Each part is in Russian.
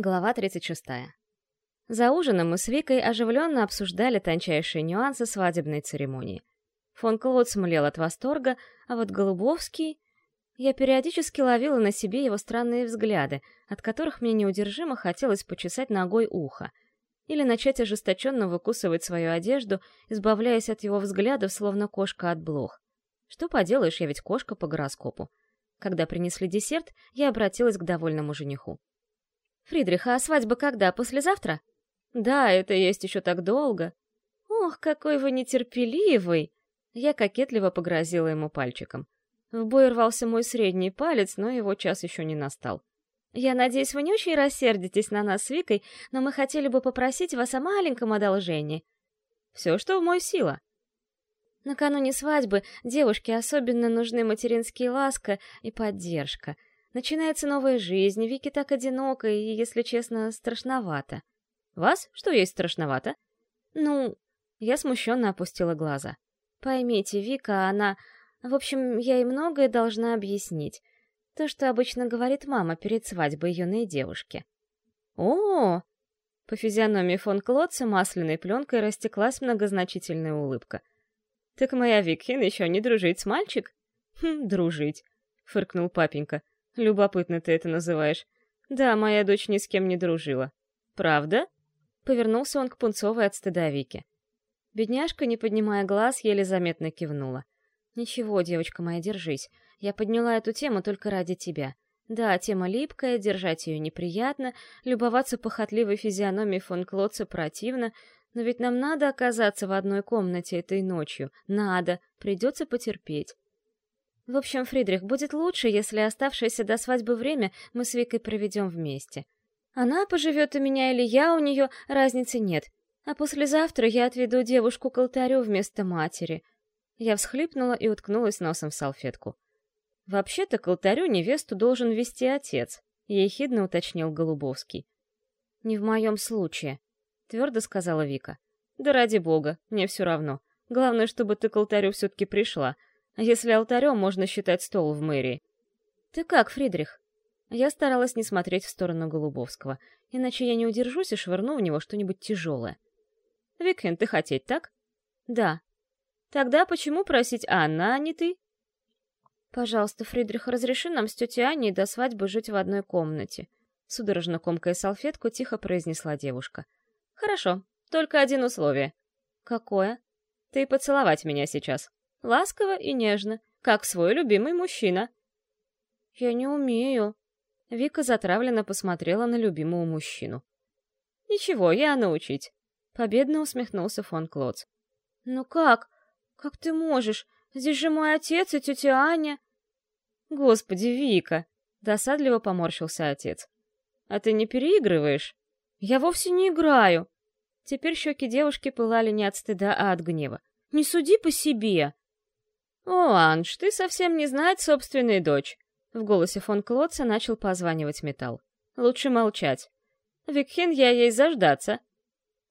Глава 36. За ужином мы с Викой оживленно обсуждали тончайшие нюансы свадебной церемонии. Фон Клод смлел от восторга, а вот Голубовский... Я периодически ловила на себе его странные взгляды, от которых мне неудержимо хотелось почесать ногой ухо. Или начать ожесточенно выкусывать свою одежду, избавляясь от его взглядов, словно кошка от блох. Что поделаешь, я ведь кошка по гороскопу. Когда принесли десерт, я обратилась к довольному жениху. «Фридрих, а свадьба когда? Послезавтра?» «Да, это есть еще так долго». «Ох, какой вы нетерпеливый!» Я кокетливо погрозила ему пальчиком. В бой рвался мой средний палец, но его час еще не настал. «Я надеюсь, вы не очень рассердитесь на нас с Викой, но мы хотели бы попросить вас о маленьком одолжении». «Все, что в мой сила». Накануне свадьбы девушке особенно нужны материнские ласка и поддержка — Начинается новая жизнь, Вики так одиноко и, если честно, страшновато. Вас? Что есть страшновато? Ну, я смущенно опустила глаза. Поймите, Вика, она... В общем, я ей многое должна объяснить. То, что обычно говорит мама перед свадьбой юной девушки. О, По физиономии фон Клотца масляной пленкой растеклась многозначительная улыбка. «Так моя Викхин еще не дружить с мальчик?» «Хм, дружить», — фыркнул папенька. Любопытно ты это называешь. Да, моя дочь ни с кем не дружила. Правда? Повернулся он к Пунцовой от стыда Вики. Бедняжка, не поднимая глаз, еле заметно кивнула. «Ничего, девочка моя, держись. Я подняла эту тему только ради тебя. Да, тема липкая, держать ее неприятно, любоваться похотливой физиономией фон Клотца противно, но ведь нам надо оказаться в одной комнате этой ночью. Надо, придется потерпеть. В общем, Фридрих, будет лучше, если оставшееся до свадьбы время мы с Викой проведем вместе. Она поживет у меня или я у нее, разницы нет. А послезавтра я отведу девушку к алтарю вместо матери. Я всхлипнула и уткнулась носом в салфетку. Вообще-то к алтарю невесту должен вести отец, ехидно уточнил Голубовский. Не в моем случае, твердо сказала Вика. Да ради бога, мне все равно. Главное, чтобы ты к алтарю все-таки пришла — если алтарем можно считать стол в мэрии. Ты как, Фридрих? Я старалась не смотреть в сторону Голубовского, иначе я не удержусь и швырну в него что-нибудь тяжелое. Викхен, ты хотеть, так? Да. Тогда почему просить Анна, а не ты? Пожалуйста, Фридрих, разреши нам с тетей Аней до свадьбы жить в одной комнате. Судорожно комкая салфетку, тихо произнесла девушка. Хорошо, только один условие. Какое? Ты поцеловать меня сейчас ласково и нежно, как свой любимый мужчина. «Я не умею». Вика затравленно посмотрела на любимого мужчину. «Ничего, я научить», — победно усмехнулся фон Клоц. «Ну как? Как ты можешь? Здесь же мой отец и тетя Аня». «Господи, Вика!» — досадливо поморщился отец. «А ты не переигрываешь?» «Я вовсе не играю!» Теперь щеки девушки пылали не от стыда, а от гнева. «Не суди по себе!» «О, Анж, ты совсем не знать собственной дочь!» В голосе фон Клотца начал позванивать металл. «Лучше молчать. Викхин, я ей заждаться».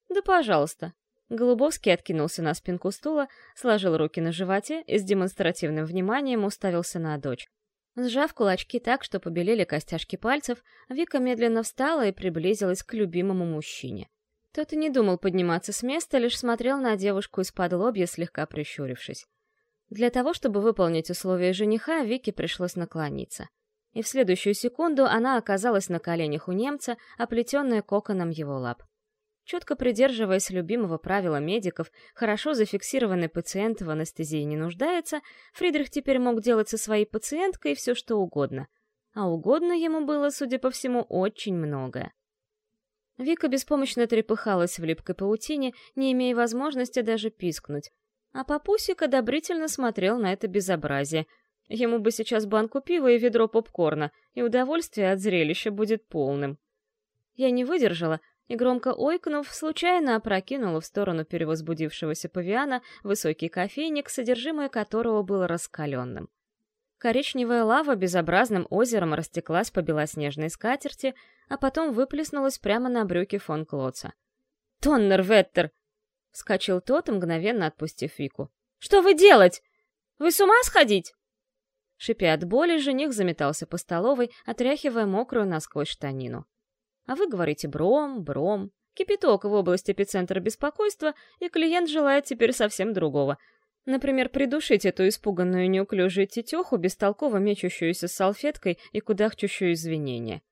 «Да пожалуйста». Голубовский откинулся на спинку стула, сложил руки на животе и с демонстративным вниманием уставился на дочь. Сжав кулачки так, что побелели костяшки пальцев, Вика медленно встала и приблизилась к любимому мужчине. Тот и не думал подниматься с места, лишь смотрел на девушку из-под лобья, слегка прищурившись. Для того, чтобы выполнить условия жениха, Вике пришлось наклониться. И в следующую секунду она оказалась на коленях у немца, оплетенная коконом его лап. Четко придерживаясь любимого правила медиков, хорошо зафиксированный пациент в анестезии не нуждается, Фридрих теперь мог делать со своей пациенткой все, что угодно. А угодно ему было, судя по всему, очень многое. Вика беспомощно трепыхалась в липкой паутине, не имея возможности даже пискнуть, а папусик одобрительно смотрел на это безобразие. Ему бы сейчас банку пива и ведро попкорна, и удовольствие от зрелища будет полным. Я не выдержала и, громко ойкнув, случайно опрокинула в сторону перевозбудившегося павиана высокий кофейник, содержимое которого было раскаленным. Коричневая лава безобразным озером растеклась по белоснежной скатерти, а потом выплеснулась прямо на брюки фон Клоца. «Тоннер-веттер! Вскочил тот, мгновенно отпустив Вику. «Что вы делать? Вы с ума сходить?» Шипя от боли, жених заметался по столовой, отряхивая мокрую насквозь штанину. А вы говорите бром, бром, кипяток в области эпицентра беспокойства, и клиент желает теперь совсем другого. Например, придушить эту испуганную неуклюжую тетеху, бестолково мечущуюся с салфеткой и кудахчущую извинения.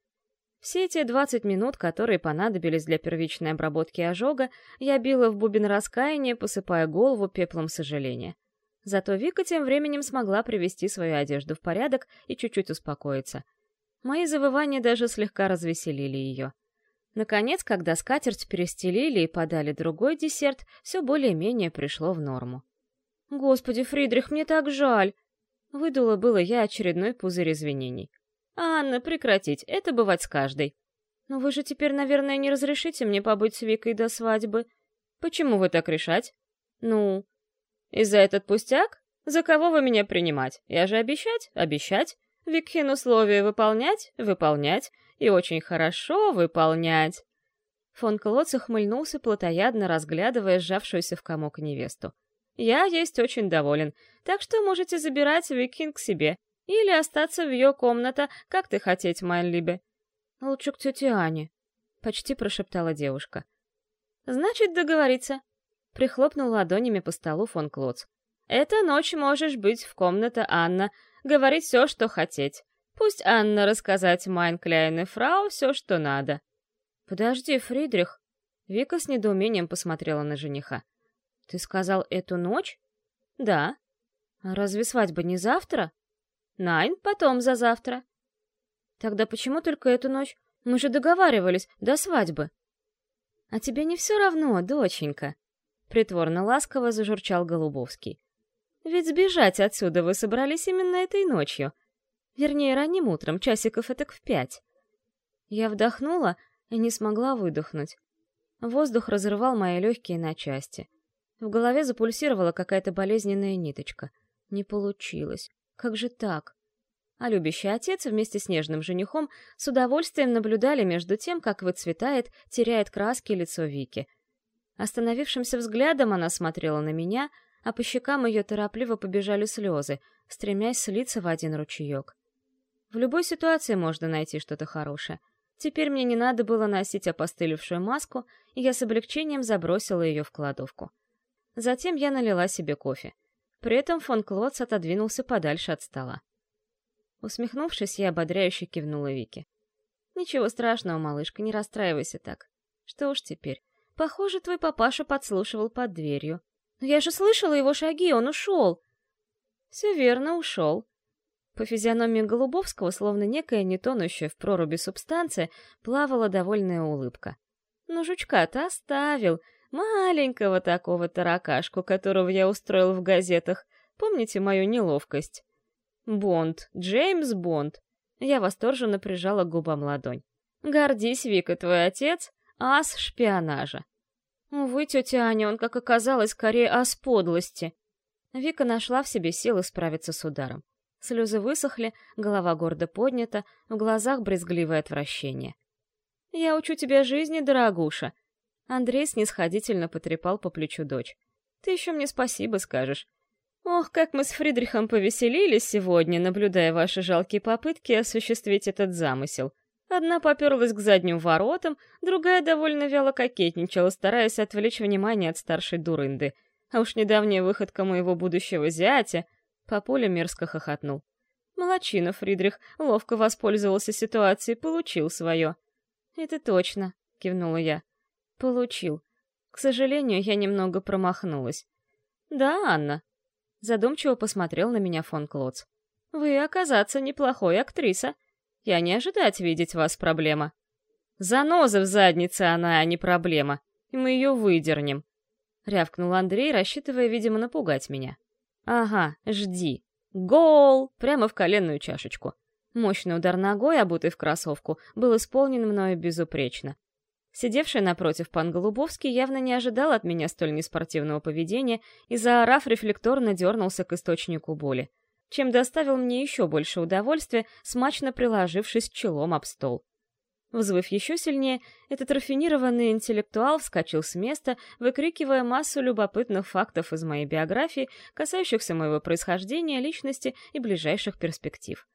Все эти 20 минут, которые понадобились для первичной обработки ожога, я била в бубен раскаяния, посыпая голову пеплом сожаления. Зато Вика тем временем смогла привести свою одежду в порядок и чуть-чуть успокоиться. Мои завывания даже слегка развеселили ее. Наконец, когда скатерть перестелили и подали другой десерт, все более-менее пришло в норму. «Господи, Фридрих, мне так жаль!» Выдула было я очередной пузырь извинений. «Анна, прекратить, это бывать с каждой. Но вы же теперь, наверное, не разрешите мне побыть с Викой до свадьбы. Почему вы так решать? Ну, и за этот пустяк? За кого вы меня принимать? Я же обещать? Обещать. Викхин условия выполнять? Выполнять. И очень хорошо выполнять. Фон Клотц ухмыльнулся, плотоядно разглядывая сжавшуюся в комок невесту. «Я есть очень доволен, так что можете забирать Викхин к себе или остаться в ее комната, как ты хотеть, Майн Либе». «Лучше к тете Ане», — почти прошептала девушка. «Значит, договориться. Прихлопнул ладонями по столу фон Клоц. «Эта ночь можешь быть в комнате Анна, говорить все, что хотеть. Пусть Анна рассказать meine kleine Frau все, что надо». «Подожди, Фридрих». Вика с недоумением посмотрела на жениха. «Ты сказал эту ночь?» «Да». «А разве свадьба не завтра?» «Nein, потом за завтра». «Тогда почему только эту ночь? Мы же договаривались, до свадьбы». «А тебе не все равно, доченька?» Притворно-ласково зажурчал Голубовский. «Ведь сбежать отсюда вы собрались именно этой ночью. Вернее, ранним утром, часиков этак в пять». Я вдохнула и не смогла выдохнуть. Воздух разрывал мои легкие на части. В голове запульсировала какая-то болезненная ниточка. Не получилось. Как же так? А любящий отец вместе с нежным женихом с удовольствием наблюдали между тем, как выцветает, теряет краски лицо Вики. Остановившимся взглядом она смотрела на меня, а по щекам ее торопливо побежали слезы, стремясь слиться в один ручеек. В любой ситуации можно найти что-то хорошее. Теперь мне не надо было носить опостылевшую маску, и я с облегчением забросила ее в кладовку. Затем я налила себе кофе. При этом фон Клотс отодвинулся подальше от стола. Усмехнувшись, я ободряюще кивнула Вике. «Ничего страшного, малышка, не расстраивайся так. Что уж теперь. Похоже, твой папаша подслушивал под дверью. Но я же слышала его шаги, он ушел. Все верно, ушел. По физиономии Голубовского, словно некая нетонущая в проруби субстанция, плавала довольная улыбка. Но жучка-то оставил, маленького такого таракашку, которого я устроил в газетах. Помните мою неловкость? Бонд, Джеймс Бонд. Я восторженно прижала губам ладонь. Гордись, Вика, твой отец ас шпионажа. Увы, тетя Аня, он, как оказалось, скорее ас подлости. Вика нашла в себе силы справиться с ударом. Слезы высохли, голова гордо поднята, в глазах брезгливое отвращение. «Я учу тебя жизни, дорогуша!» Андрей снисходительно потрепал по плечу дочь. «Ты еще мне спасибо скажешь. Ох, как мы с Фридрихом повеселились сегодня, наблюдая ваши жалкие попытки осуществить этот замысел. Одна поперлась к задним воротам, другая довольно вяло кокетничала, стараясь отвлечь внимание от старшей дурынды. А уж недавняя выходка моего будущего зятя... Папуля мерзко хохотнул. Молодчина, Фридрих, ловко воспользовался ситуацией, получил свое. «Это точно», — кивнула я. «Получил. К сожалению, я немного промахнулась». «Да, Анна», — задумчиво посмотрел на меня фон Клоц. «Вы, оказаться, неплохой актриса. Я не ожидать видеть вас проблема. Заноза в заднице она, а не проблема. И мы ее выдернем. Рявкнул Андрей, рассчитывая, видимо, напугать меня. Ага, жди. Гол! Прямо в коленную чашечку. Мощный удар ногой, обутый в кроссовку, был исполнен мною безупречно. Сидевший напротив пан Голубовский явно не ожидал от меня столь неспортивного поведения и, заорав, рефлекторно дернулся к источнику боли чем доставил мне еще больше удовольствия, смачно приложившись челом об стол. Взвыв еще сильнее, этот рафинированный интеллектуал вскочил с места, выкрикивая массу любопытных фактов из моей биографии, касающихся моего происхождения, личности и ближайших перспектив.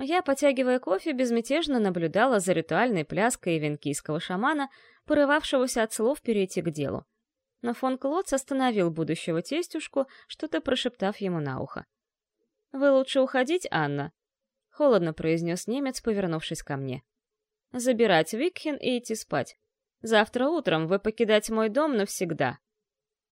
Я, потягивая кофе, безмятежно наблюдала за ритуальной пляской венкийского шамана, порывавшегося от слов перейти к делу. Но фон Клотц остановил будущего тестюшку, что-то прошептав ему на ухо. «Вы лучше уходить, Анна», — холодно произнес немец, повернувшись ко мне. «Забирать Викхен и идти спать. Завтра утром вы покидать мой дом навсегда».